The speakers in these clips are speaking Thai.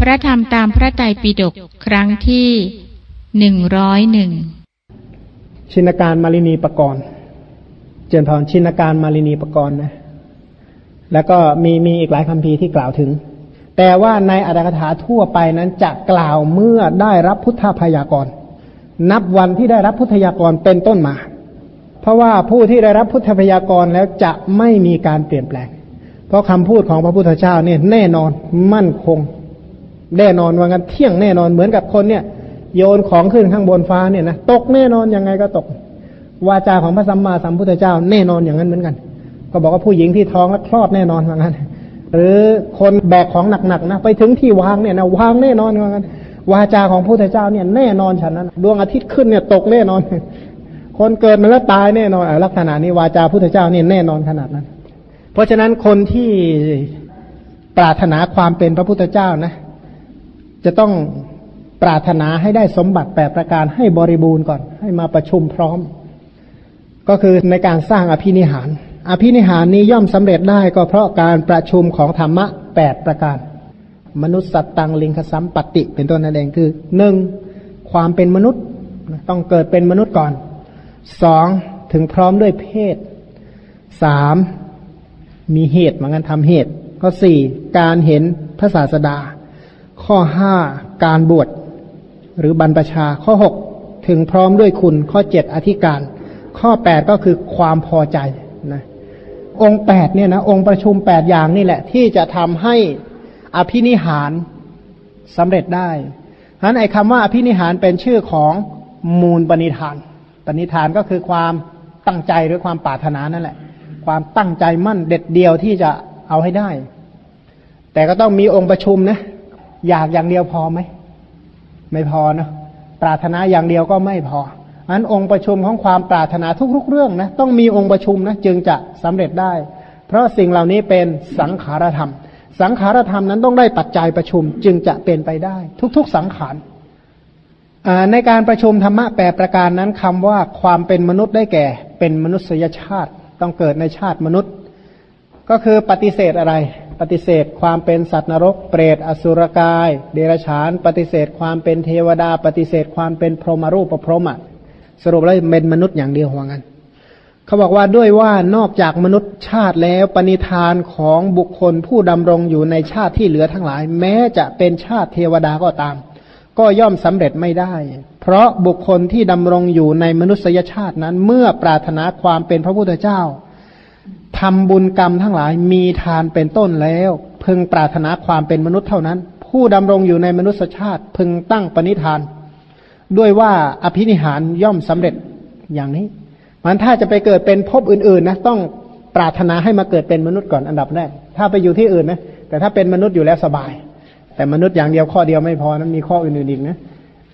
พระธรรมตามพระไตรปิฎกครั้งที่หนึ่งร้อยหนึ่งชินการมาลินีปกรณ์เจนพรชินการมาลินีปกรณ์นะ แล้วก็มีมีอีกหลายคำพีที่กล่าวถึง แต่ว่าในอัตถกถาทั่วไปนั้นจะกล่าวเมื่อได้รับพุทธพยากรนับวันที่ได้รับพุทธยากรเป็นต้นมา เพราะว่าผู้ที่ได้รับพุทธพยากรแล้วจะไม่มีการเปลี่ยนแปลง เพราะคำพูดของพระพุทธเจ้าเนี่ยแน่นอนมั่นคง แน่นอนว่างั้นเที่ยงแน่นอนเหมือนกับคนเนี่ย โยนของขึ้นข้างบนฟ้าเนี่ยนะตกแน่นอนยังไงก็ตก วาจาของพระสัมมาสัมพุทธเจ้าแน่นอนอย่างนั้นเหมือนกัน ก็บอกว่าผู้หญิงที่ท้องแล้วคลอดแน่นอนว่างั้น หรือคนแบกของหนักๆนะไปถึงที่วางเนี่ยนะวางแน่นอนว่างั้นวาจาของพระพุทธเจ้าเนี่ยแน่นอนฉันนั้นดวงอาทิตย์ขึ้นเนี่ยตกแน่นอน คนเกิดมาแล้วตายแน่นอนลักษณะนี้วาจาพุทธเจ้าเนี่ยแน่นอนขนาดนั้น เพราะฉะนั้นคนที่ปรารถนาความเป็นพระพุทธเจ้านะ จะต้องปรารถนาให้ได้สมบัติแปดประการให้บริบูรณ์ก่อน ให้มาประชุมพร้อม ก็คือในการสร้างอภินิหาร อภินิหารนี้ย่อมสำเร็จได้ก็เพราะการประชุมของธรรมะแปดประการ มนุษย์สัตตังลิงคสัมปติ เป็นต้นนั่นเองคือหนึ่งความเป็นมนุษย์ต้องเกิดเป็นมนุษย์ก่อนสองถึงพร้อมด้วยเพศสามมีเหตุเหมือนกันทำเหตุข้อสี่การเห็นพระศาสดา ข้อห้าการบวชหรือบรรพชาข้อหกถึงพร้อมด้วยคุณข้อเจ็ดอธิการ ข้อแปดก็คือความพอใจนะองค์แปดเนี่ยนะองค์ประชุมแปดอย่างนี่แหละ ที่จะทำให้อภินิหารสำเร็จได้ฉะนั้นไอ้คำว่าอภินิหารเป็นชื่อของมูลปณิธาน ปณิธานก็คือความตั้งใจหรือความปรารถนานั่นแหละ ความตั้งใจมั่นเด็ดเดียวที่จะเอาให้ได้ แต่ก็ต้องมีองค์ประชุมนะ อยากอย่างเดียวพอไหม ไม่พอเนาะปรารถนาอย่างเดียวก็ไม่พออันองค์ประชุมของความปรารถนาทุกๆเรื่องนะต้องมีองค์ประชุมนะจึงจะสำเร็จได้ เพราะสิ่งเหล่านี้เป็นสังขารธรรม สังขารธรรมนั้นต้องได้ปัจจัยประชุมจึงจะเป็นไปได้ ทุกๆสังขารในการประชุมธรรมะแปดประการนั้นคำว่าความเป็นมนุษย์ได้แก่ เป็นมนุษยชาติ ต้องเกิดในชาติมนุษย์ ก็คือปฏิเสธอะไร ปฏิเสธความเป็นสัตว์นรก เปรตอสุรกาย เดรัจฉาน ปฏิเสธความเป็นเทวดา ปฏิเสธความเป็นพรหมรูปพรหมะสรุปแล้วเป็นมนุษย์อย่างเดียวหัวงันเขาบอกว่าด้วยว่านอกจากมนุษย์ชาติแล้วปณิธานของบุคคลผู้ดำรงอยู่ในชาติที่เหลือทั้งหลาย แม้จะเป็นชาติเทวดาก็ตาม ก็ย่อมสำเร็จไม่ได้ เพราะบุคคลที่ดำรงอยู่ในมนุษยชาตินั้น เมื่อปรารถนาความเป็นพระพุทธเจ้า ทำบุญกรรมทั้งหลายมีทานเป็นต้นแล้ว พึงปรารถนาความเป็นมนุษย์เท่านั้น ผู้ดำรงอยู่ในมนุษยชาติ พึงตั้งปณิธาน ด้วยว่าอภินิหารย่อมสำเร็จอย่างนี้ มันถ้าจะไปเกิดเป็นภพอื่นๆนะต้องปรารถนาให้มาเกิดเป็นมนุษย์ก่อนอันดับแรก ถ้าไปอยู่ที่อื่นนะแต่ถ้าเป็นมนุษย์อยู่แล้วสบาย แต่มนุษย์อย่างเดียวข้อเดียวไม่พอนะมีข้ออื่นๆอีกนะ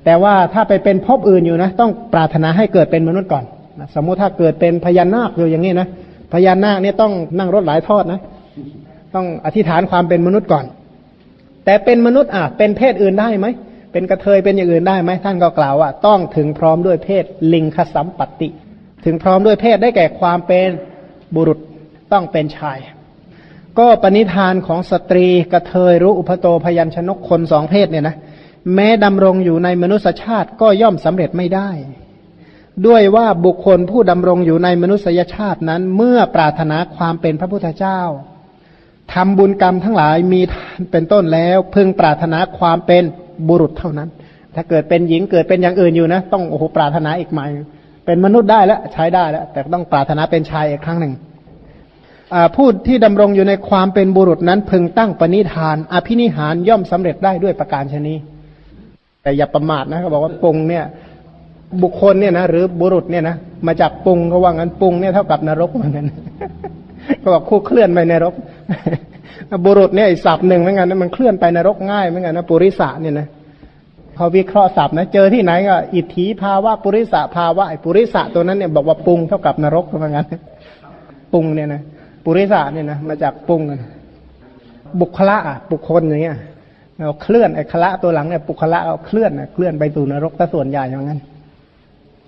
แต่ว่าถ้าไปเป็นภพอื่นอยู่นะ ต้องปรารถนาให้เกิดเป็นมนุษย์ก่อนนะสมมุติถ้าเกิดเป็นพญานาคอยู่อย่างนี้นะ พญานาคเนี่ยต้องนั่งรถหลายทอดนะ ต้องอธิษฐานความเป็นมนุษย์ก่อน แต่เป็นมนุษย์อะเป็นเพศอื่นได้ไหมเป็นกระเทยเป็นอย่างอื่นได้ไหมท่านก็กล่าวว่า ต้องถึงพร้อมด้วยเพศลิงคสัมปติ ถึงพร้อมด้วยเพศได้แก่ความเป็นบุรุษต้องเป็นชาย ก็ปณิธานของสตรีกระเทยรู้อุปโตพยัญชนกคนสองเพศเนี่ยนะแม้ดำรงอยู่ในมนุษยชาติก็ย่อมสำเร็จไม่ได้ ด้วยว่าบุคคลผู้ดำรงอยู่ในมนุษยชาตินั้น เมื่อปรารถนาความเป็นพระพุทธเจ้าทำบุญกรรมทั้งหลายมีเป็นต้นแล้วพึงปรารถนาความเป็นบุรุษเท่านั้น ถ้าเกิดเป็นหญิงเกิดเป็นอย่างอื่นอยู่นะ ต้องโอ้โหปรารถนาอีกใหม่เป็นมนุษย์ได้แล้วใช้ได้แล้ว แต่ต้องปรารถนาเป็นชายอีกครั้งหนึ่งผู้ที่ดำรงอยู่ในความเป็นบุรุษนั้น พึงตั้งปณิธาน อภินิหารย่อมสำเร็จได้ด้วยประการชนีแต่อย่าประมาทนะเขาบอกว่าปงเนี่ย บุคคลเนี่ยนะหรือบุรุษเนี่ยนะมาจากปุงเขาว่างั้นปุงเนี่ยเท่ากับนรกเหมือนกันเขาบอกคู่เคลื่อนไปนรกบุรุษเนี่ยอีศัพท์หนึ่งเหมือนกันนะมันเคลื่อนไปนรกง่ายเหมือนกันนะปุริสะเนี่ยนะเขาวิเคราะห์ศัพท์นะเจอที่ไหนก็อิทธิภาวะปุริสะภาวะไอปุริสะตัวนั้นเนี่ยบอกว่าปุงเท่ากับนรกเหมือนกันปุงเนี่ยนะปุริสะเนี่ยนะมาจากปุงบุคละบุคคลอย่างเงี้ยเราเคลื่อนไอ้คละตัวหลังเนี่ยบุคละเอาเคลื่อนเคลื่อนไปสู่นรกถ้าส่วนใหญ่อย่างนั้น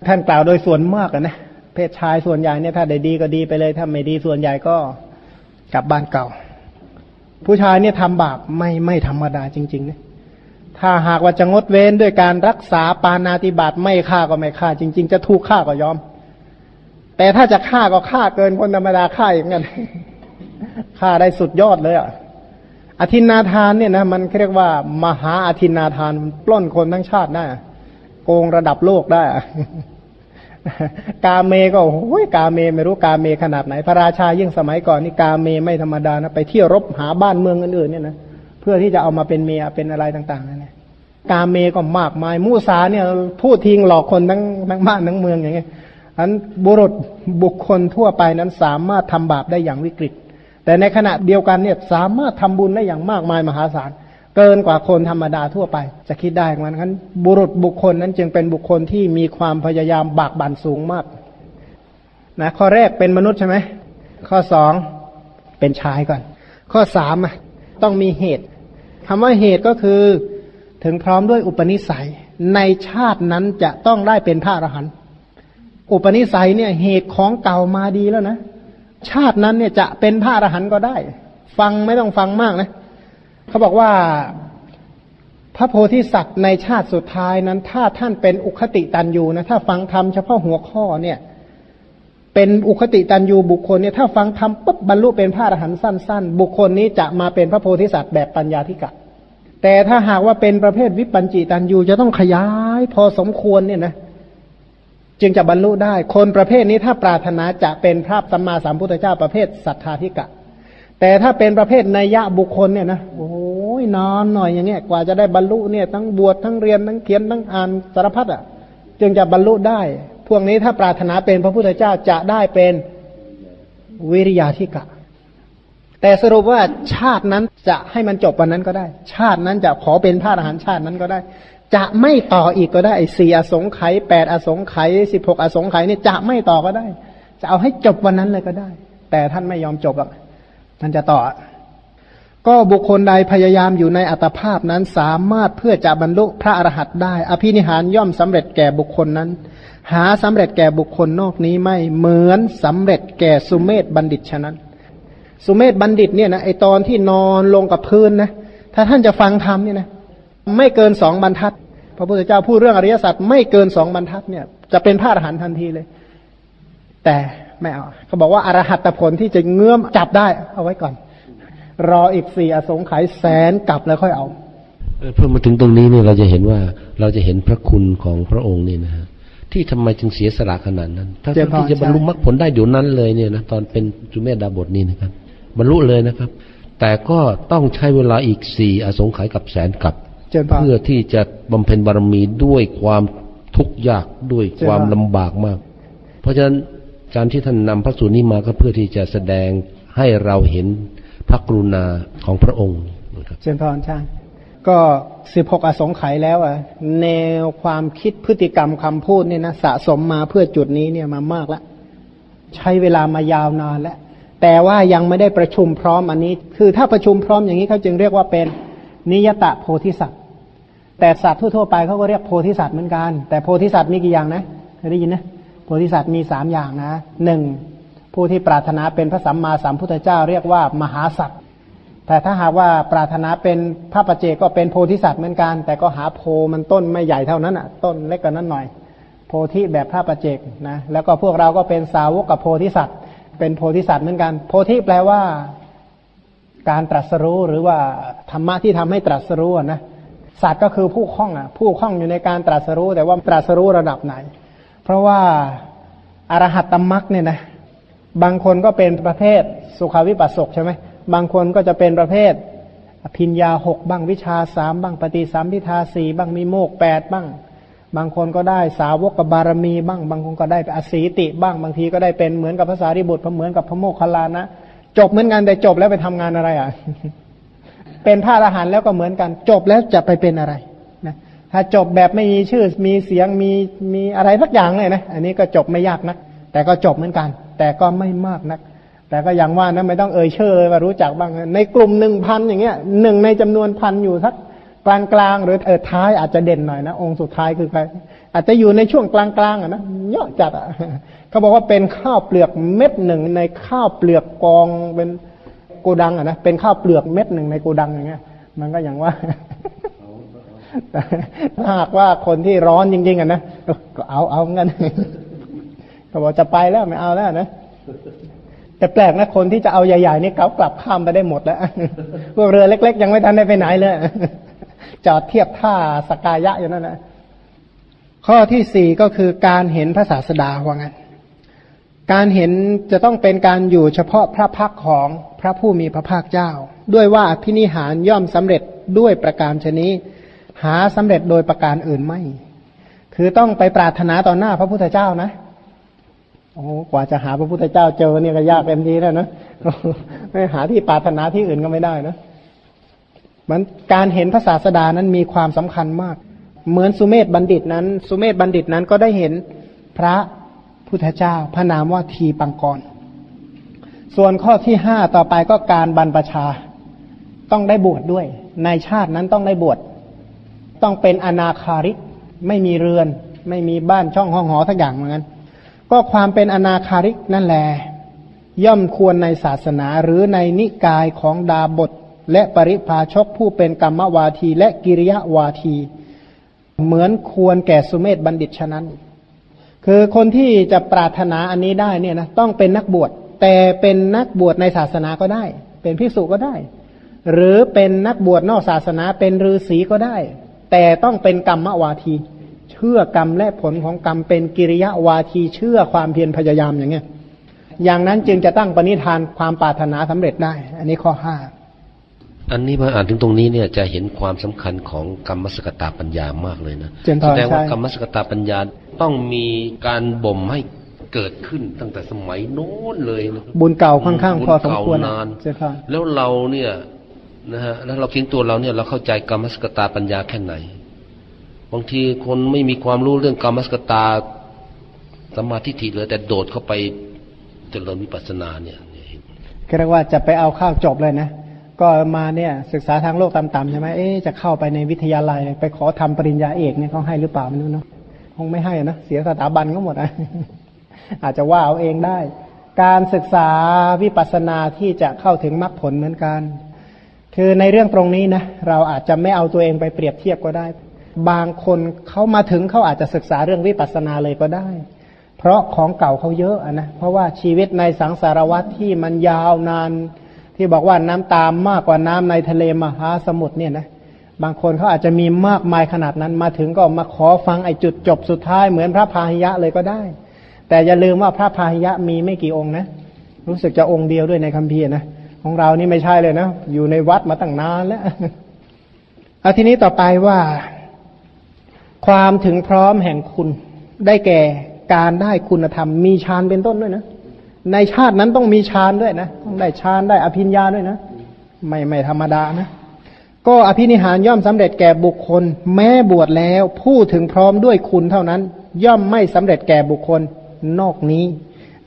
ท่านกล่าวโดยส่วนมากนะเพศชายส่วนใหญ่เนี่ยถ้าได้ดีก็ดีไปเลยถ้าไม่ดีส่วนใหญ่ก็กลับบ้านเก่า ผู้ชายเนี่ยทำบาปไม่ไม่ธรรมดาจริงๆนะถ้าหากว่าจะงดเว้นด้วยการรักษาปานาติบาตไม่ฆ่าก็ไม่ฆ่าจริง ๆ จะถูกฆ่าก็ยอม แต่ถ้าจะฆ่าก็ฆ่าเกินคนธรรมดาฆ่าอย่างนั้นฆ่าได้สุดยอดเลยอะอธินาทานเนี่ยนะมันเรียกว่ามหาอธินาทานปล้นคนทั้งชาติได้ โกงระดับโลกได้ กาเมก็โอ้ยกาเมไม่รู้กาเมขนาดไหน พระราชายิ่งสมัยก่อนนี่กาเมไม่ธรรมดานะไปเที่ยวรบหาบ้านเมืองอื่นๆเนี่ยนะเพื่อที่จะเอามาเป็นเมียเป็นอะไรต่างๆนั่นแหละกาเมก็มากมาย มูสาเนี่ยพูดทิ้งหลอกคนทั้งทั้งบ้านทั้งเมืองอย่างเงี้ยอันบุรุษบุคคลทั่วไปนั้นสามารถทำบาปได้อย่างวิกฤต แต่ในขณะเดียวกันเนี่ยสามารถทำบุญได้อย่างมากมายมหาศาล เกินกว่าคนธรรมดาทั่วไป จะคิดได้เหมือนกันบุรุษบุคคลนั้นจึงเป็นบุคคลที่มีความพยายามบากบั่นสูงมากนะข้อแรกเป็นมนุษย์ใช่ไหมข้อสองเป็นชายก่อน ข้อสามต้องมีเหตุคำว่าเหตุก็คือถึงพร้อมด้วยอุปนิสัย ในชาตินั้นจะต้องได้เป็นพระอรหันต์อุปนิสัยเนี่ยเหตุของเก่ามาดีแล้วนะ ชาตินั้นเนี่ยจะเป็นพระอรหันต์ก็ได้ ฟังไม่ต้องฟังมากนะ เขาบอกว่าพระโพธิสัตว์ในชาติสุดท้ายนั้น ถ้าท่านเป็นอุคติตันยูนะถ้าฟังธรรมเฉพาะหัวข้อเนี่ย เป็นอุคติตันยูบุคคลเนี่ยถ้าฟังธรรมปุ๊บบรรลุเป็นพระอรหันต์สั้น ๆ บุคคลนี้จะมาเป็นพระโพธิสัตว์แบบปัญญาธิกะ แต่ถ้าหากว่าเป็นประเภทวิปัญจิตันยูจะต้องขยาย พอสมควรเนี่ยนะจึงจะบรรลุได้ คนประเภทนี้ถ้าปรารถนาจะเป็นพระสัมมาสัมพุทธเจ้าประเภทสัทธาธิกะ แต่ถ้าเป็นประเภทนัยยะบุคคลเนี่ยนะโอ้ยนอนหน่อยอย่างเงี้ยกว่าจะได้บรรลุเนี่ยทั้งบวชทั้งเรียนทั้งเขียนทั้งอ่านสารพัดอะ จึงจะบรรลุได้ พวกนี้ถ้าปรารถนาเป็นพระพุทธเจ้าจะได้เป็นวิริยาธิกะ แต่สรุปว่าชาตินั้นจะให้มันจบวันนั้นก็ได้ ชาตินั้นจะขอเป็นพระอรหันต์ชาตินั้นก็ได้ จะไม่ต่ออีกก็ได้สี่อสงไขยแปดอสงไขยสิบหกอสงไขยเนี่ยจะไม่ต่อก็ได้ จะเอาให้จบวันนั้นเลยก็ได้ แต่ท่านไม่ยอมจบหรอก ท่านจะต่อ ก็บุคคลใดพยายามอยู่ในอัตภาพนั้นสามารถเพื่อจะบรรลุพระอรหันต์ได้ อภินิหารย่อมสำเร็จแก่บุคคลนั้น หาสำเร็จแก่บุคคลนอกนี้ไม่เหมือนสำเร็จแก่สุเมธบัณฑิตฉะนั้น สุเมธบัณฑิตเนี่ยนะไอตอนที่นอนลงกับพื้นนะถ้าท่านจะฟังธรรมเนี่ยนะไม่เกินสองบรรทัดพระพุทธเจ้าพูดเรื่องอริยสัจไม่เกินสองบรรทัดเนี่ยจะเป็นพระอรหันต์ทันทีเลย แต่ ไม่เอาเขาบอกว่าอรหัตผลที่จะเงื้อมจับได้ เอาไว้ก่อน รออีกสี่อสงไขยแสนกลับแล้วค่อยเอาเพื่อมาถึงตรงนี้เนี่ยเราจะเห็นว่าเราจะเห็นพระคุณของพระองค์นี่นะฮะที่ทำไมจึงเสียสละขนาดนั้นถ้าที่จะบรรลุมรรคผลได้เดี๋ยวนั้นเลยเนี่ยนะตอนเป็นจุเมธดาบทนี่นะครับ บรรลุเลยนะครับ แต่ก็ต้องใช้เวลาอีกสี่อสงไขยกับแสนกับเพื่อที่จะบำเพ็ญบารมีด้วยความทุกข์ยากด้วยความลำบากมาก เพราะฉะนั้น การที่ท่านนำพระสูตรนี้มาก็เพื่อที่จะแสดงให้เราเห็นพระกรุณาของพระองค์เชิญพรช่ก็สิบหกอสงไขยแล้วอะ แนวความคิดพฤติกรรมคำพูดเนี่ยนะสะสมมาเพื่อจุดนี้เนี่ยมามากแล้ว ใช้เวลามายาวนานแล้ว แต่ว่ายังไม่ได้ประชุมพร้อมอันนี้ คือถ้าประชุมพร้อมอย่างนี้เขาจึงเรียกว่าเป็นนิยตะโพธิสัตว์ แต่สัตว์ทั่วๆไปเขาก็เรียกโพธิสัตว์เหมือนกัน แต่โพธิสัตว์มีกี่อย่างนะเคยได้ยินนะ โพธิสัตว์มีสามอย่างนะหนึ่งผู้ที่ปรารถนาเป็นพระสัมมาสัมพุทธเจ้า เรียกว่ามหาสัตว์แต่ถ้าหากว่าปรารถนาเป็นพระประเจก็เป็นโพธิสัตว์เหมือนกัน แต่ก็หาโพมันต้นไม่ใหญ่เท่านั้นอะ ต้นเล็กกว่านั้นหน่อย โพธิแบบพระประเจกนะแล้วก็พวกเราก็เป็นสาวกกับโพธิสัตว์ เป็นโพธิสัตว์เหมือนกัน โพธิแปลว่า การตรัสรู้หรือว่าธรรมะที่ทำให้ตรัสรู้นะสัตว์ก็คือผู้คล้องอะ ผู้คล้องอยู่ในการตรัสรู้แต่ว่าตรัสรู้ระดับไหน เพราะว่าอารหัตตมักเนี่ยนะบางคนก็เป็นประเภทสุขวิปัสสกใช่ไหมบางคนก็จะเป็นประเภทพิญญาหกบ้างวิชาสามบ้างปฏิสามพิทาสี่บ้างมีโมกแปดบ้าง บางคนก็ได้สาวกบารมีบ้าง บางคนก็ได้อสีติบ้างบางทีก็ได้เป็นเหมือนกับภาษาริบุตรเหมือนกับพระโมคคัลลานะ จบเหมือนกันแต่จบแล้วไปทำงานอะไรอะ เป็นพระอรหันต์แล้วก็เหมือนกัน จบแล้วจะไปเป็นอะไร ถ้าจบแบบไม่มีชื่อมีเสียงมีมีอะไรสักอย่างเลยนะ อันนี้ก็จบไม่ยากนักแต่ก็จบเหมือนกัน แต่ก็ไม่มากนักแต่ก็อย่างว่านะไม่ต้องเอ่ยชื่อเลยว่ารู้จักบ้าง ในกลุ่มหนึ่งพันอย่างเงี้ยหนึ่งในจำนวนพันอยู่ทักกลางกลางหรือเออท้ายอาจจะเด่นหน่อยนะ องค์สุดท้ายคือใครอาจจะอยู่ในช่วงกลางกลางอะนะเยอะจัดอะเขาบอกว่าเป็นข้าวเปลือกเม็ดหนึ่งในข้าวเปลือกกองเป็นโกดังอะนะเป็นข้าวเปลือกเม็ดหนึ่งในโกดังอย่างเงี้ย มันก็อย่างว่า หากว่าคนที่ร้อนจริงๆอะนะก็เอาเอาเงินเขาบอกจะไปแล้วไม่เอาแล้วนะแต่แปลกนะคนที่จะเอาใหญ่ๆนี่เขากลับข้ามไปได้หมดแล้วพวกเรือเล็ก ๆ ยังไม่ทันได้ไปไหนเลยจอดเทียบท่าสกายะอยู่นั่นนะข้อที่สี่ก็คือการเห็นพระศาสดาว่างั้นการเห็นจะต้องเป็นการอยู่เฉพาะพระพักของพระผู้มีพระภาคเจ้า ด้วยว่าพินิหารย่อมสำเร็จด้วยประการชนี้ หาสำเร็จโดยประการอื่นไม่ คือต้องไปปรารถนาต่อหน้าพระพุทธเจ้านะ โอ้กว่าจะหาพระพุทธเจ้าเจอเนี่ยก็ยากเต็มทีแล้วนะไม่หาที่ปรารถนาที่อื่นก็ไม่ได้นะมันการเห็นพระศาสดานั้นมีความสำคัญมาก เหมือนสุเมธบัณฑิตนั้น สุเมธบัณฑิตนั้นก็ได้เห็นพระพุทธเจ้า พระนามว่าทีปังกร ส่วนข้อที่ห้าต่อไปก็การบรรพชา ต้องได้บวชดด้วย ในชาตินั้นต้องได้บวช ต้องเป็นอนาคาริก ไม่มีเรือน ไม่มีบ้านช่องห้องหอทักอย่างเหมือนกันก็ความเป็นอนาคาริกนั่นแหละย่อมควรในศาสนาหรือในนิกายของดาบท และปริพาชกผู้เป็นกรรมวาที และกิริยาวาที เหมือนควรแก่สุเมธบัณฑิตฉะนั้น คือคนที่จะปรารถนาอันนี้ได้เนี่ยนะต้องเป็นนักบวชแต่เป็นนักบวชในศาสนาก็ได้ เป็นพิสุก็ได้ หรือเป็นนักบวชนอกศาสนาเป็นฤาษีก็ได้ แต่ต้องเป็นกรรมวาที เชื่อกรรมและผลของกรรมเป็นกิริยาวาทีเชื่อความเพียรพยายามอย่างเงี้ยอย่างนั้นจึงจะตั้งปณิธานความปรารถนาสำเร็จได้ อันนี้ข้อห้าอันนี้มาอ่านถึงตรงนี้เนี่ยจะเห็นความสำคัญของกรรมสกตาปัญญามากเลยนะแสดงว่ากรรมสกตาปัญญาต้องมีการบ่มให้เกิดขึ้นตั้งแต่สมัยโน้นเลยนะบุญเก่าค่อนข้างพอสมควรนานแล้วเราเนี่ย นะฮะแล้วเราคิดตัวเราเนี่ยเราเข้าใจกรรมสกตาปัญญาแค่ไหน บางทีคนไม่มีความรู้เรื่องกรรมสกตาสมาธิถิเลยแต่โดดเข้าไปจเริญวิปัสสนาเนี่ยก็เรียกว่าจะไปเอาข้าวจบเลยนะ ก็มาเนี่ยศึกษาทางโลกต่ำๆใช่ไหมเอ๊จะเข้าไปในวิทยาลัย ไปขอทำปริญญาเอกเนี่ยเขาให้หรือเปล่าไม่รู้เนาะคงไม่ให้นะเสียสถาบันก็หมดอะอาจจะว่าเอาเองได้ การศึกษาวิปัสสนาที่จะเข้าถึงมรรคผลเหมือนกัน คือในเรื่องตรงนี้นะเราอาจจะไม่เอาตัวเองไปเปรียบเทียบก็ได้ บางคนเขามาถึงเขาอาจจะศึกษาเรื่องวิปัสสนาเลยก็ได้ เพราะของเก่าเขาเยอะนะเพราะว่าชีวิตในสังสารวัตที่มันยาวนาน ที่บอกว่าน้ำตามมากกว่าน้ำในทะเลมหาสมุทรเนี่ยนะบางคนเขาอาจจะมีมากมายขนาดนั้นมาถึงก็มาขอฟังไอ้จุดจบสุดท้ายเหมือนพระพาหิยะเลยก็ได้ แต่อย่าลืมว่าพระพาหิยะมีไม่กี่องค์นะ รู้สึกจะองค์เดียวด้วยในคัมภีร์นะ ของเรานี่ไม่ใช่เลยนะ อยู่ในวัดมาตั้งนานแล้วเอาทีนี้ต่อไปว่า ความถึงพร้อมแห่งคุณ ได้แก่การได้คุณธรรม มีฌานเป็นต้นด้วยนะ ในชาตินั้นต้องมีฌานด้วยนะต้องได้ฌานได้อภิญญาด้วยนะ ไม่ไม่ธรรมดานะก็อภินิหารย่อมสำเร็จแก่บุคคล แม้บวชแล้ว ผู้ถึงพร้อมด้วยคุณเท่านั้น ย่อมไม่สำเร็จแก่บุคคลนอกนี้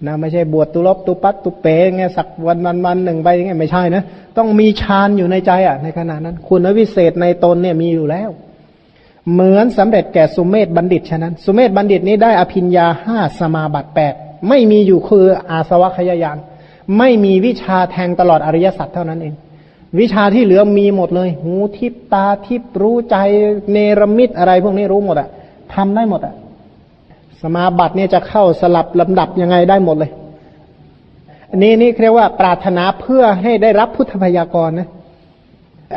นะไม่ใช่บวชตุลบตุปัตตุเปงไงสักวันวันวันหนึ่งไปไงไม่ใช่นะต้องมีฌานอยู่ในใจอะ ในขณะนั้น คุณวิเศษในตนเนี่ยมีอยู่แล้ว เหมือนสำเร็จแก่สุเมธบัณฑิตฉะนั้น สุเมธบัณฑิตนี้ได้อภิญญาห้าสมาบัติแปดไม่มีอยู่คืออาสวะขยายานไม่มีวิชาแทงตลอดอริยสัจเท่านั้นเอง วิชาที่เหลือมีหมดเลย หูทิพตาทิพรู้ใจเนรมิตอะไรพวกนี้รู้หมดอะทำได้หมดอะ สมาบัติเนี่ยจะเข้าสลับลำดับยังไงได้หมดเลย อันนี้นี่เรียกว่าปรารถนาเพื่อให้ได้รับพุทธพยากรนะ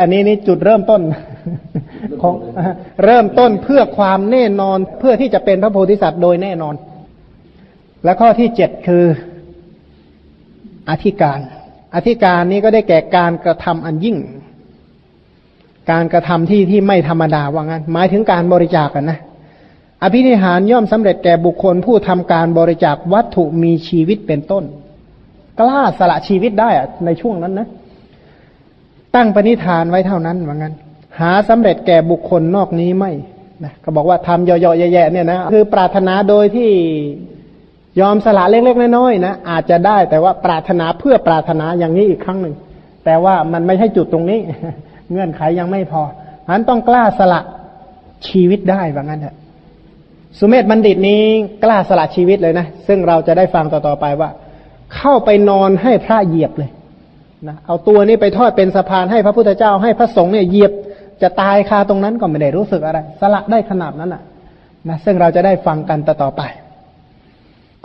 อันนี้นี่จุดเริ่มต้นของเริ่มต้นเพื่อความแน่นอนเพื่อที่จะเป็นพระโพธิสัตว์โดยแน่นอน และข้อที่เจ็ดคืออธิการ อธิการนี้ก็ได้แก่การกระทำอันยิ่ง การกระทำที่ที่ไม่ธรรมดาว่างั้น หมายถึงการบริจาคกันนะ อภินิหารย่อมสำเร็จแก่บุคคลผู้ทำการบริจาควัตถุมีชีวิตเป็นต้น กล้าสละชีวิตได้ในช่วงนั้นนะ ตั้งปณิธานไว้เท่านั้นว่างั้นหาสำเร็จแก่บุคคลนอกนี้ไม่นะก็บอกว่าทำเยอะๆแย่ๆเนี่ยนะคือปรารถนาโดยที่ยอมสละเล็กๆน้อยๆนะอาจจะได้แต่ว่าปรารถนาเพื่อปรารถนาอย่างนี้อีกครั้งหนึ่ง แต่ว่ามันไม่ใช่จุดตรงนี้ เงื่อนไขยังไม่พอฉะนั้นต้องกล้าสละชีวิตได้ว่างั้นเถอะ สุเมธบัณฑิตนี้กล้าสละชีวิตเลยนะ ซึ่งเราจะได้ฟังต่อๆไปว่า เข้าไปนอนให้พระเหยียบเลยนะเอาตัวนี้ไปทอดเป็นสะพานให้พระพุทธเจ้าให้พระสงฆ์เนี่ยเหยียบ จะตายคาตรงนั้นก็ไม่ได้รู้สึกอะไร สละได้ขนาดนั้นอะนะซึ่งเราจะได้ฟังกันต่อต่อไป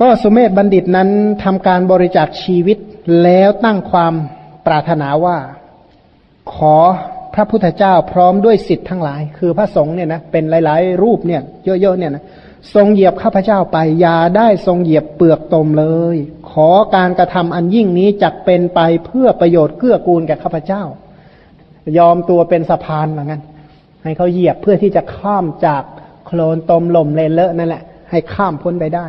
ก็สุเมธบัณฑิตนั้นทำการบริจาคชีวิตแล้วตั้งความปรารถนาว่า ขอ พระพุทธเจ้าพร้อมด้วยสิทธิ์ทั้งหลาย คือพระสงฆ์เนี่ยนะเป็นหลายๆ รูปเนี่ยเยอะๆเนี่ยนะทรงเหยียบข้าพเจ้าไปอย่าได้ทรงเหยียบเปลือกตมเลย ขอการกระทำอันยิ่งนี้จักเป็นไปเพื่อประโยชน์เกื้อกูลแก่ข้าพเจ้า ยอมตัวเป็นสะพานเหมือนกันให้เขาเหยียบเพื่อที่จะข้ามจากโคลนตมลมเลนเลอะนั่นแหละ ให้ข้ามพ้นไปได้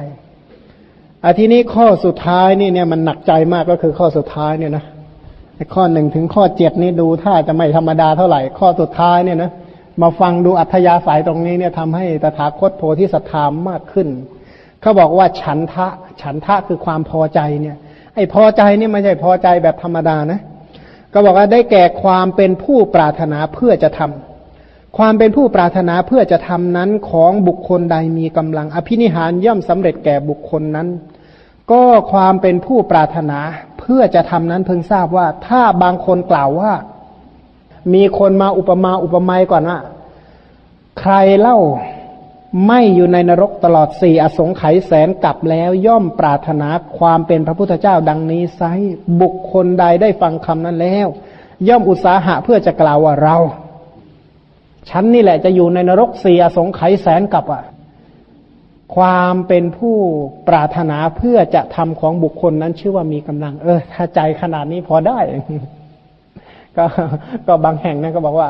อาทีนี้ข้อสุดท้ายนี่เนี่ยมันหนักใจมากก็คือข้อสุดท้ายเนี่ยนะ ข้อหนึ่งถึงข้อเจ็ดนี่ดูถ้าจะไม่ธรรมดาเท่าไหร่ ข้อสุดท้ายเนี่ยนะมาฟังดูอัธยาศัยตรงนี้เนี่ยทำให้ตถาคตโพธิสัตธามมากขึ้นเขาบอกว่าฉันทะ ฉันทะคือความพอใจเนี่ย ไอ้พอใจนี่ไม่ใช่พอใจแบบธรรมดานะก็บอกว่าได้แก่ความเป็นผู้ปรารถนาเพื่อจะทำความเป็นผู้ปรารถนาเพื่อจะทำนั้นของบุคคลใดมีกำลัง อภินิหารย่อมสำเร็จแก่บุคคลนั้น ก็ความเป็นผู้ปรารถนาเพื่อจะทำนั้นเพิ่งทราบว่า ถ้าบางคนกล่าวว่า มีคนมาอุปมาอุปไมยก่อนว่าใครเล่าไม่อยู่ในนรกตลอดสี่อสงไขยแสนกลับแล้วย่อมปรารถนาความเป็นพระพุทธเจ้าดังนี้ไซบุคคลใดได้ฟังคำนั้นแล้ว ย่อมอุตสาหะเพื่อจะกล่าวว่าเรา ฉันนี่แหละจะอยู่ในนรกสี่อสงไขยแสนกลับอะ ความเป็นผู้ปรารถนาเพื่อจะทำของบุคคลนั้นชื่อว่ามีกำลัง เออ ถ้าใจขนาดนี้พอได้ ก็ก็บางแห่งนั่นก็บอกว่า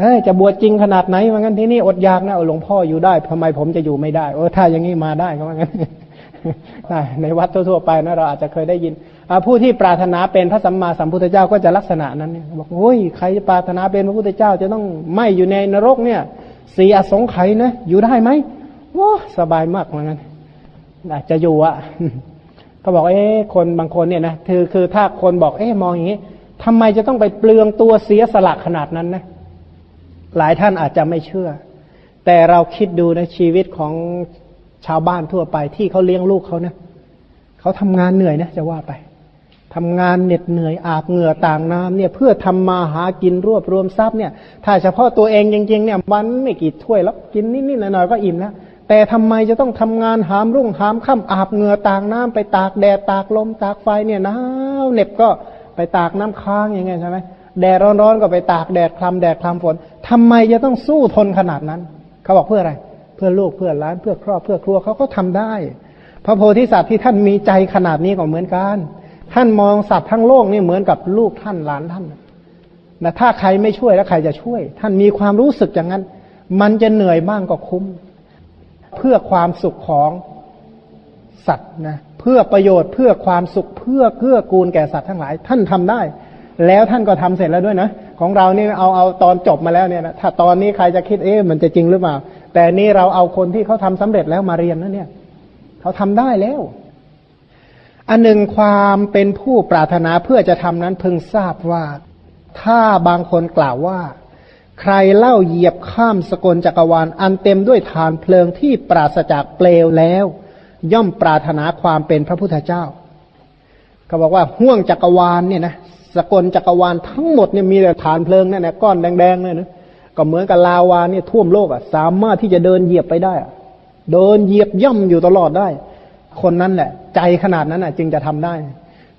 เฮ้จะบวชจริงขนาดไหนว่างั้นที่นี่อดอยากนะหลวงพ่ออยู่ได้ทำไมผมจะอยู่ไม่ได้เออถ้าอย่างนี้มาได้ก็ว่างั้นในวัดทั่วๆไปนะเราอาจจะเคยได้ยินผู้ที่ปรารถนาเป็นพระสัมมาสัมพุทธเจ้าก็จะลักษณะนั้นเนี่ยบอกโอ้ยใครปรารถนาเป็นพระพุทธเจ้า จะต้องไม่อยู่ในนรกเนี่ยสีอสงไขยนะอยู่ได้ไหม ว้าสบายมากเหมือนกันอาจจะอยู่อะก็บอกเอ๊ะคนบางคนเนี่ยนะคือคือถ้าคนบอกเอ๊ะมองอย่างนี้ทำไมจะต้องไปเปลืองตัวเสียสละขนาดนั้นนะหลายท่านอาจจะไม่เชื่อ แต่เราคิดดูนะชีวิตของชาวบ้านทั่วไปที่เขาเลี้ยงลูกเขานะเขาทำงานเหนื่อยนะจะว่าไปทำงานเหน็ดเหนื่อยอาบเหงื่อต่างน้ำเนี่ย เพื่อทำมาหากินรวบรวมทรัพย์เนี่ย ถ้าเฉพาะตัวเองจริงๆเนี่ยวันไม่กี่ถ้วยแล้วกินนิดๆหน่อยๆก็อิ่มแล้ว แต่ทำไมจะต้องทำงานหามรุ่งหามค่ำอาบเหงื่อต่างน้ำไปตากแดดตากลมตากไฟเนี่ยหนาวเหน็บก็ไปตากน้ำค้างอย่างเงี้ยใช่ไหมแดดร้อนๆก็ไปตากแดดคลำแดดคลำฝนทำไมจะต้องสู้ทนขนาดนั้น เขาบอกเพื่ออะไร เพื่อลูกเพื่อล้านเพื่อครอบเพื่อครัวเขาก็ทำได้ พระโพธิสัตว์ที่ท่านมีใจขนาดนี้ก็เหมือนกัน ท่านมองสัตว์ทั้งโลกนี่เหมือนกับลูกท่านหลานท่านนะถ้าใครไม่ช่วยแล้วใครจะช่วย ท่านมีความรู้สึกอย่างนั้น มันจะเหนื่อยบ้างก็คุ้ม พื่อความสุขของสัตว์นะเพื่อประโยชน์เพื่อความสุขเพื่อเกื้อกูลแก่สัตว์ทั้งหลาย ท่านทำได้ แล้วท่านก็ทำเสร็จแล้วด้วยนะ ของเรานี่เอาเอาตอนจบมาแล้วเนี่ยนะถ้าตอนนี้ใครจะคิดเอ๊ะมันจะจริงหรือเปล่า แต่นี่เราเอาคนที่เขาทำสำเร็จแล้วมาเรียนนะเนี่ยเขาทำได้แล้วอันหนึ่งความเป็นผู้ปรารถนาเพื่อจะทำนั้นพึงทราบว่า ถ้าบางคนกล่าวว่า ใครเล่าเหยียบข้ามสกลจักรวาล อันเต็มด้วยฐานเพลิงที่ปราศจากเปลวแล้ว ย่อมปรารถนาความเป็นพระพุทธเจ้าเขาบอกว่าห่วงจักรวาลเนี่ยนะสกลจักรวาลทั้งหมดเนี่ยมีแต่ฐานเพลิงนั่นแหละก้อนแดงๆเนี่ยนะก็เหมือนกับลาวาเนี่ยท่วมโลกอะสามารถที่จะเดินเหยียบไปได้อะเดินเหยียบย่ำอยู่ตลอดได้ คนนั้นแหละ ใจขนาดนั้นอะ จึงจะทำได้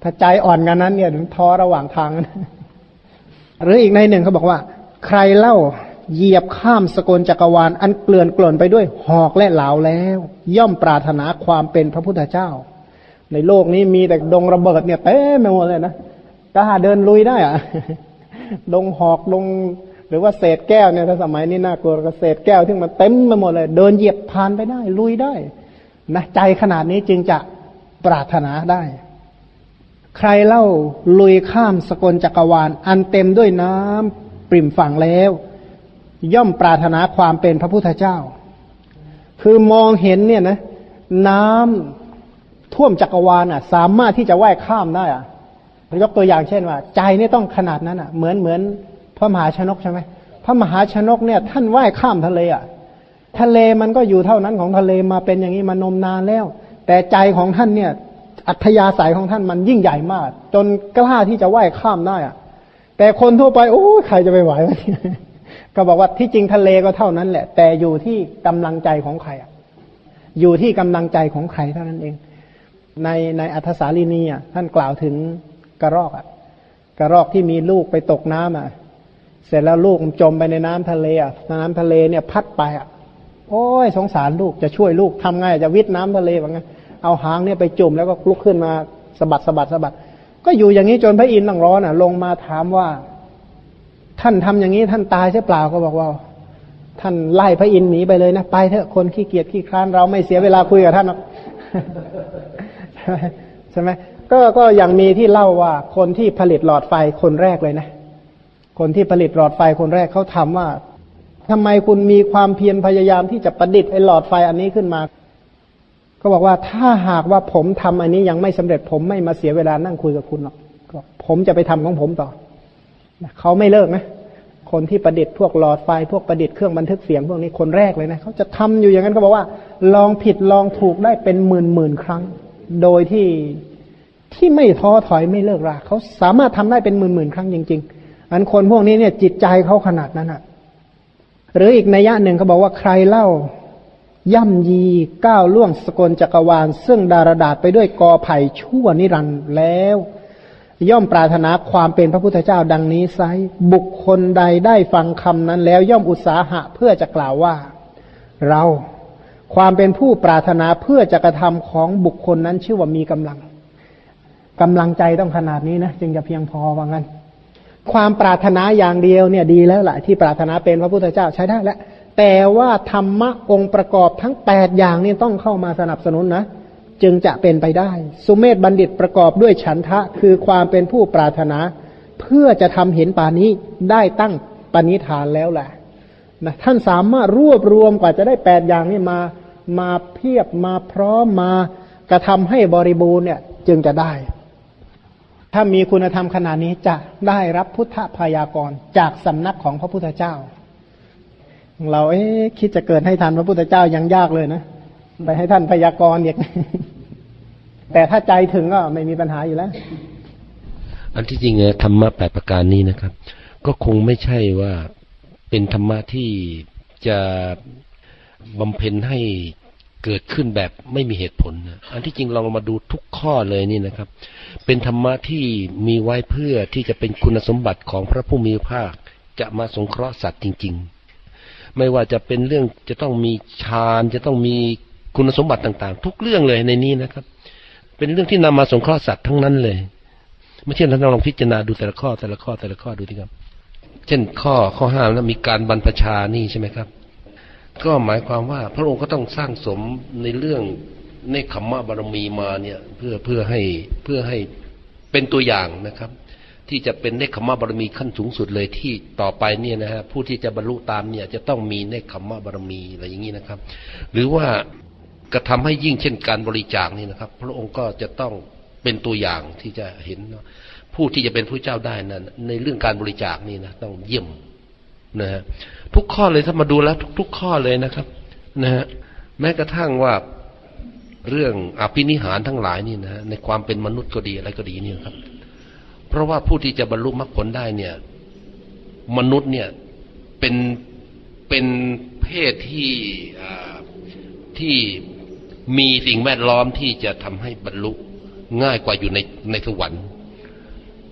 ถ้าใจอ่อนกันนั้นเนี่ยถึงท้อระหว่างทาง หรืออีกในหนึ่งเขาบอกว่า ใครเล่าเหยียบข้ามสกลจักรวาล อันเกลื่อนกล่นไปด้วยหอกและเหลาแล้ว ย่อมปรารถนาความเป็นพระพุทธเจ้า ในโลกนี้มีแต่ดงระเบิดเนี่ยเต็มไปหมดเลยนะกล้าเดินลุยได้อะดงหอกดงหรือว่าเศษแก้วเนี่ยถ้าสมัยนี้น่ากลัวก็เศษแก้วที่มันเต็มไปหมดเลย เดินเหยียบผ่านไปได้ ลุยได้นะใจขนาดนี้จึงจะปรารถนาได้ ใครเล่าลุยข้ามสกลจักรวาล อันเต็มด้วยน้ำ ปริ่มฝั่งแล้ว ย่อมปรารถนาความเป็นพระพุทธเจ้า คือมองเห็นเนี่ยนะ น้ำท่วมจักรวาลอะ สามารถที่จะว่ายข้ามได้อะยกตัวอย่างเช่นว่า ใจนี่ต้องขนาดนั้นอะ เหมือนเหมือนพระมหาชนกใช่ไหมพระมหาชนกเนี่ย ท่านว่ายข้ามทะเลอะ ทะเลมันก็อยู่เท่านั้นของทะเลมาเป็นอย่างนี้มานมนานแล้ว แต่ใจของท่านเนี่ย อัธยาศัยของท่านมันยิ่งใหญ่มาก จนกล้าที่จะว่ายข้ามได้อะ แต่คนทั่วไปโอ้ใครจะไปไหววะเนี่ยก็บอกว่าที่จริงทะเลก็เท่านั้นแหละ แต่อยู่ที่กำลังใจของใครอะ อยู่ที่กำลังใจของใครเท่านั้นเอง ในในอัธสาลีนีอะท่านกล่าวถึงกระรอกอะ กระรอกที่มีลูกไปตกน้ำอะ เสร็จแล้วลูกจมไปในน้ำทะเลอะน้ำทะเลเนี่ยพัดไปอะ โอ้ยสงสารลูกจะช่วยลูกทำไงจะวิทน้ำทะเลว่าไงเอาหางเนี่ยไปจุ่มแล้วก็ลุกขึ้นมาสะบัดสะบัดสะบัด ก็อยู่อย่างนี้จนพระอินทร์ต้องร้อนอะ ลงมาถามว่า ท่านทำอย่างนี้ท่านตายใช่เปล่าก็บอกว่า ท่านไล่พระอินทร์หนีไปเลยนะไปเถอะคนขี้เกียจขี้คร้านเราไม่เสียเวลาคุยกับท่านหรอกใช่ไหมก็ก็ย่างมีที่เล่าว่าคนที่ผลิตหลอดไฟคนแรกเลยนะ คนที่ผลิตหลอดไฟคนแรกเขาทำว่าทำไมคุณมีความเพียรพยายามที่จะประดิษฐ์ไอ้หลอดไฟอันนี้ขึ้นมา ก็บอกว่าถ้าหากว่าผมทำอันนี้ยังไม่สำเร็จผมไม่มาเสียเวลานั่งคุยกับคุณหรอกผมจะไปทำของผมต่อเขาไม่เลิกนะคนที่ประดิษฐ์พวกหลอดไฟพวกประดิษฐ์เครื่องบันทึกเสียงพวกนี้คนแรกเลยนะเขาจะทำอยู่อย่างนั้นก็บอกว่า ลองผิดลองถูกได้เป็นหมื่นหมื่นครั้ง โดยที่ที่ไม่ท้อถอยไม่เลิกราเขาสามารถทำได้เป็นหมื่นหมื่นครั้งจริง ๆ อันคนพวกนี้เนี่ยจิตใจเขาขนาดนั้นอะ หรืออีกนัยยะหนึ่งเขาบอกว่าใครเล่า ย่ำยีก้าวล่วงสกลจักรวาล ซึ่งดารดาษไปด้วยกอไผ่ชั่วนิรันดร์แล้ว ย่อมปรารถนาความเป็นพระพุทธเจ้าดังนี้ไซบุคคลใดได้ฟังคำนั้นแล้วย่อมอุตสาหะเพื่อจะกล่าวว่า เราความเป็นผู้ปรารถนาเพื่อจะกระทำของบุคคลนั้นชื่อว่ามีกำลังกำลังใจต้องขนาดนี้นะจึงจะเพียงพอว่างั้น ความปรารถนาอย่างเดียวเนี่ยดีแล้วแหละที่ปรารถนาเป็นพระพุทธเจ้าใช้ได้แล้ว แต่ว่าธรรมะองค์ประกอบทั้งแปดอย่างนี้ต้องเข้ามาสนับสนุนนะ จึงจะเป็นไปได้ สุเมธบัณฑิตประกอบด้วยฉันทะคือความเป็นผู้ปรารถนา เพื่อจะทำเห็นป่านี้ได้ตั้งปณิธานแล้วแหละนะท่านสามารถรวบรวมกว่าจะได้แปดอย่างนี้มามาเพียบมาพร้อมมากระทำให้บริบูรณ์เนี่ยจึงจะได้ ถ้ามีคุณธรรมขนาดนี้จะได้รับพุทธพยากรจากสำนักของพระพุทธเจ้า เราเอ๊คิดจะเกิดให้ทันพระพุทธเจ้ายังยากเลยนะไปให้ท่านพยากรณ์อีกแต่ถ้าใจถึงก็ไม่มีปัญหาอยู่แล้ว อันที่จริงธรรมะแปดประการนี้นะครับ ก็คงไม่ใช่ว่าเป็นธรรมะที่จะบำเพ็ญให้เกิดขึ้นแบบไม่มีเหตุผลนะอันที่จริงเรามาดูทุกข้อเลยนี่นะครับ เป็นธรรมะที่มีไว้เพื่อที่จะเป็นคุณสมบัติของพระผู้มีพระภาคจะมาสงเคราะห์สัตว์จริง ๆ ไม่ว่าจะเป็นเรื่องจะต้องมีฌานจะต้องมีคุณสมบัติต่าง ๆ ทุกเรื่องเลยในนี้นะครับ เป็นเรื่องที่นำมาสงเคราะห์สัตว์ทั้งนั้นเลยไม่เช่นท่านลองพิจารณาดูแต่ละข้อแต่ละข้อแต่ละข้อดูดีครับ เช่นข้อข้อห้ามนะมีการบรรพชานี่ใช่ไหมครับ ก็หมายความว่าพระองค์ก็ต้องสร้างสมในเรื่องในขมมะบารมีมาเนี่ยเพื่อเพื่อให้เพื่อให้เป็นตัวอย่างนะครับ ที่จะเป็นเนคขมะบารมีขั้นสูงสุดเลยที่ต่อไปเนี่ยนะฮะผู้ที่จะบรรลุตามเนี่ยจะต้องมีเนคขมะบารมีอะไรอย่างนี้นะครับ หรือว่ากระทำให้ยิ่งเช่นการบริจาคนี่นะครับ พระองค์ก็จะต้องเป็นตัวอย่างที่จะเห็นผู้ที่จะเป็นผู้เจ้าได้นั้นในเรื่องการบริจาคนี่นะต้องเยี่ยมนะฮะทุกข้อเลยถ้ามาดูแล้วทุก ๆ ข้อเลยนะครับนะฮะแม้กระทั่งว่าเรื่องอภินิหารทั้งหลายนี่นะในความเป็นมนุษย์ก็ดีอะไรก็ดีนี่ครับ ราะว่าผู้ที่จะบรรลุมรรคผลได้เนี่ย มนุษย์เนี่ยเป็นเป็นเพศที่ที่มีสิ่งแวดล้อมที่จะทำให้บรรลุง่ายกว่าอยู่ในในสวรรค์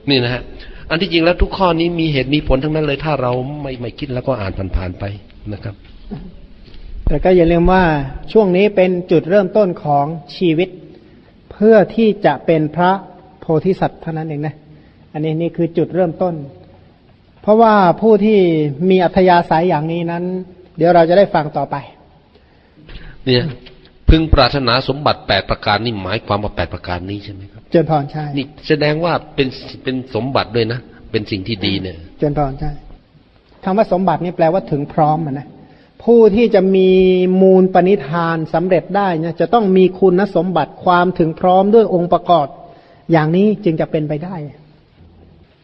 นี่นะฮะอันที่จริงแล้วทุกข้อนี้มีเหตุมีผลทั้งนั้นเลย ถ้าเราไม่ไม่คิดแล้วก็อ่านผ่านๆไปนะครับ แต่ก็อย่าลืมว่าช่วงนี้เป็นจุดเริ่มต้นของชีวิต เพื่อที่จะเป็นพระโพธิสัตว์เท่านั้นเองนะ อันนี้นี่คือจุดเริ่มต้น เพราะว่าผู้ที่มีอัธยาศัยอย่างนี้นั้น เดี๋ยวเราจะได้ฟังต่อไป เนี่ยพึงปรารถนาสมบัติแปดประการนี่หมายความว่าแปดประการนี้ใช่ไหมครับ เจนพรใช่นี่แสดงว่าเป็นเป็นสมบัติด้วยนะเป็นสิ่งที่ดีเนี่ย เจนพรใช่คำว่าสมบัตินี่แปลว่าถึงพร้อมนะผู้ที่จะมีมูลปณิธานสำเร็จได้เนี่ยจะต้องมีคุณสมบัติความถึงพร้อมด้วยองค์ประกอบ อย่างนี้จึงจะเป็นไปได้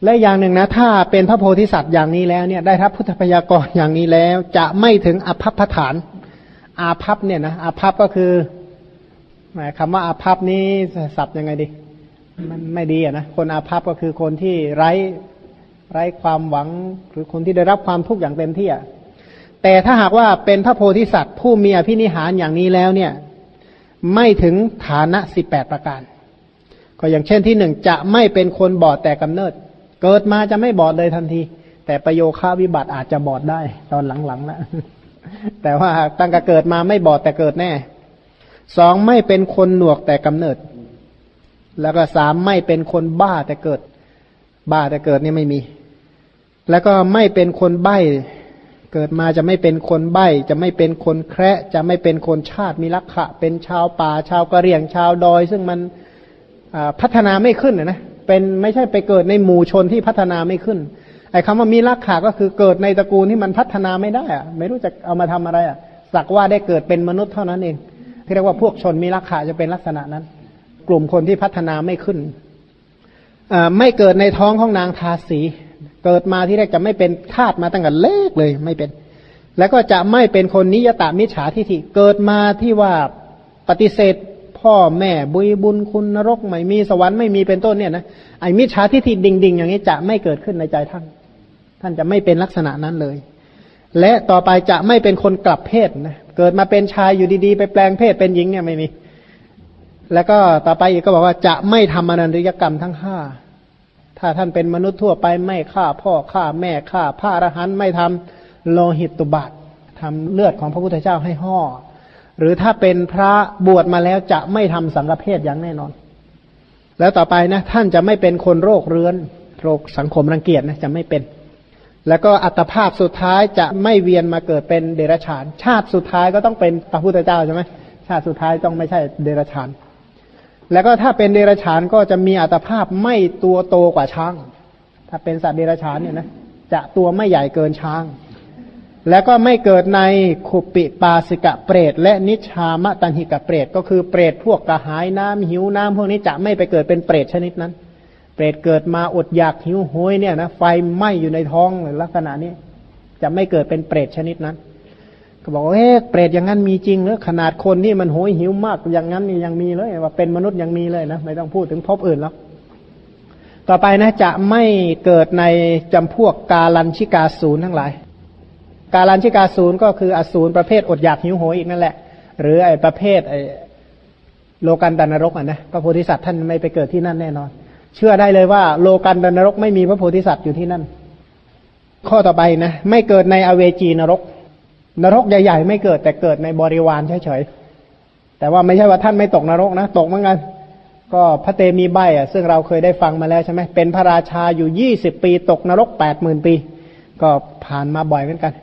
และอย่างหนึ่งนะ ถ้าเป็นพระโพธิสัตว์อย่างนี้แล้วเนี่ยได้รับพุทธพยากรอย่างนี้แล้ว จะไม่ถึงอภัพฐาน อาภัพเนี่ยนะอาภัพก็คือหมายคำว่าอาภัพนี้สับยังไงดี มันไม่ดีอะนะคนอาภัพก็คือคนที่ไร้ไร้ความหวังหรือคนที่ได้รับความทุกข์อย่างเต็มที่อะแต่ถ้าหากว่าเป็นพระโพธิสัตว์ ผู้มีอภินิหารอย่างนี้แล้วเนี่ย ไม่ถึงฐานะสิบแปดประการ ก็อย่างเช่นที่หนึ่งจะไม่เป็นคนบอดแต่กำเนิด เกิดมาจะไม่บอดเลยทันที แต่ประโยค่าวิบัติอาจจะบอดได้ ตอนหลังๆแล้วแต่ว่าตั้งแต่เกิดมาไม่บอดแต่เกิดแน่สองไม่เป็นคนหนวกแต่กำเนิด แล้วก็สามไม่เป็นคนบ้าแต่เกิด บ้าแต่เกิดนี่ไม่มี แล้วก็ไม่เป็นคนใบ้ เกิดมาจะไม่เป็นคนใบ้ จะไม่เป็นคนแคระจะไม่เป็นคนชาติมีลักขะ เป็นชาวป่าชาวกะเหรี่ยงชาวดอย ซึ่งมันพัฒนาไม่ขึ้นนะ เป็นไม่ใช่ไปเกิดในหมู่ชนที่พัฒนาไม่ขึ้น ไอ้คำว่ามีลักขาก็คือเกิดในตระกูลที่มันพัฒนาไม่ได้อะไม่รู้จะเอามาทำอะไรอะสักว่าได้เกิดเป็นมนุษย์เท่านั้นเองที่เรียกว่าพวกชนมีลักขาจะเป็นลักษณะนั้น กลุ่มคนที่พัฒนาไม่ขึ้นไม่เกิดในท้องของนางทาสี เกิดมาที่แรกจะไม่เป็นทาสมาตั้งแต่เล็กเลยไม่เป็น แล้วก็จะไม่เป็นคนนิยตามิจฉาทิฏฐิเกิดมาที่ว่าปฏิเสธ พ่อแม่บุญบุญคุณนรกไม่มีสวรรค์ไม่มีเป็นต้นเนี่ยนะไอ้มิจฉาทิฏฐิดิ่งๆ อย่างนี้จะไม่เกิดขึ้นในใจท่าน ท่านจะไม่เป็นลักษณะนั้นเลย และต่อไปจะไม่เป็นคนกลับเพศนะเกิดมาเป็นชายอยู่ดีๆ ไปแปลงเพศเป็นหญิงเนี่ยไม่มี แล้วก็ต่อไปอีกก็บอกว่าจะไม่ทำอนันตริยกรรมทั้งห้าถ้าท่านเป็นมนุษย์ทั่วไปไม่ฆ่าพ่อฆ่าแม่ฆ่าพระอรหันต์ไม่ทำโลหิตตุบาททำเลือดของพระพุทธเจ้าให้ห่อ หรือถ้าเป็นพระบวชมาแล้วจะไม่ทำสังฆเพศอย่างแน่นอน แล้วต่อไปนะท่านจะไม่เป็นคนโรคเรื้อน โรคสังคมรังเกียจนะจะไม่เป็น แล้วก็อัตภาพสุดท้ายจะไม่เวียนมาเกิดเป็นเดรัจฉาน ชาติสุดท้ายก็ต้องเป็นพระพุทธเจ้าใช่ไหมชาติสุดท้ายต้องไม่ใช่เดรัจฉาน แล้วก็ถ้าเป็นเดรัจฉานก็จะมีอัตภาพไม่ตัวโตกว่าช้าง ถ้าเป็นสัตว์เดรัจฉานเนี่ยนะจะตัวไม่ใหญ่เกินช้าง แล้วก็ไม่เกิดในขุปิปาสิกะเปรต และนิชามตันหิกะเปรต ก็คือเปรตพวกกระหายน้ำหิวน้ำพวกนี้จะไม่ไปเกิดเป็นเปรตชนิดนั้น เปรตเกิดมาอดอยากหิวโหยเนี่ยนะไฟไหม้อยู่ในท้องลักษณะนี้ จะไม่เกิดเป็นเปรตชนิดนั้น ก็บอกว่าเอ๊ะเปรตอย่างนั้นมีจริงหรือขนาดคนนี่มันโหยหิวมากอย่างนั้นนี่ยังมีเลยว่าเป็นมนุษย์ยังมีเลยนะไม่ต้องพูดถึงพบอื่นแล้วต่อไปนะจะไม่เกิดในจำพวกกาลันชิกาศูนย์ทั้งหลาย กาลันชิกาศูนย์ก็คืออสูรประเภทอดอยากหิวโหยอีกนั่นแหละ หรือไอ้ประเภทไอ้โลกันดานรกอะนะพระโพธิสัตว์ท่านไม่ไปเกิดที่นั่นแน่นอน เชื่อได้เลยว่า โลกันดนรกไม่มีพระโพธิสัตว์อยู่ที่นั่น ข้อต่อไปนะไม่เกิดในอเวจีนรก นรกใหญ่ ๆ ไม่เกิดแต่เกิดในบริวารเฉยๆแต่ว่าไม่ใช่ว่าท่านไม่ตกนรกนะ ตกเหมือนกัน ก็พระเตมีใบอะ ซึ่งเราเคยได้ฟังมาแล้วใช่ไหมเป็นพระราชาอยู่ยี่สิบปี ตกนรกแปดหมื่นปี ก็ผ่านมาบ่อยเหมือนกัน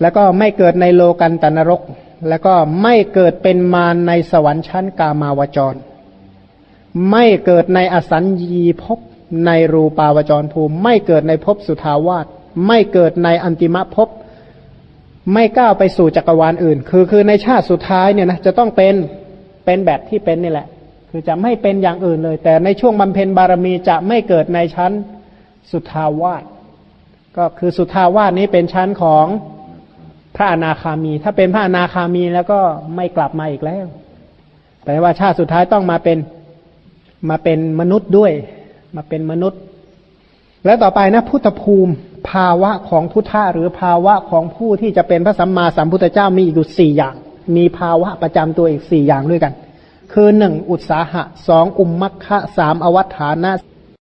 แล้วก็ไม่เกิดในโลกันตนรก แล้วก็ไม่เกิดเป็นมารในสวรรค์ชั้นกามาวจร ไม่เกิดในอสัญญีภพในรูปาวจรภูมิ ไม่เกิดในภพสุทาวาสไม่เกิดในอันติมภพไม่ก้าวไปสู่จักรวาลอื่น คือคือในชาติสุดท้ายเนี่ยนะจะต้องเป็นเป็นแบบที่เป็นนี่แหละ คือจะไม่เป็นอย่างอื่นเลย แต่ในช่วงบำเพ็ญบารมีจะไม่เกิดในชั้นสุทาวาสก็คือสุทาวาสนี้เป็นชั้นของ พระอนาคามี ถ้าเป็นพระอนาคามีแล้วก็ไม่กลับมาอีกแล้วแต่ว่าชาติสุดท้ายต้องมาเป็นมาเป็นมนุษย์ด้วย มาเป็นมนุษย์ แล้วต่อไปนะพุทธภูมิ ภาวะของพุทธะหรือภาวะของผู้ที่จะเป็นพระสัมมาสัมพุทธเจ้ามีอยู่สี่อย่าง มีภาวะประจำตัวอีกสี่อย่างด้วยกัน คือหนึ่งอุตสาหะสองอุมมัคคะสามอวัฏฐานะ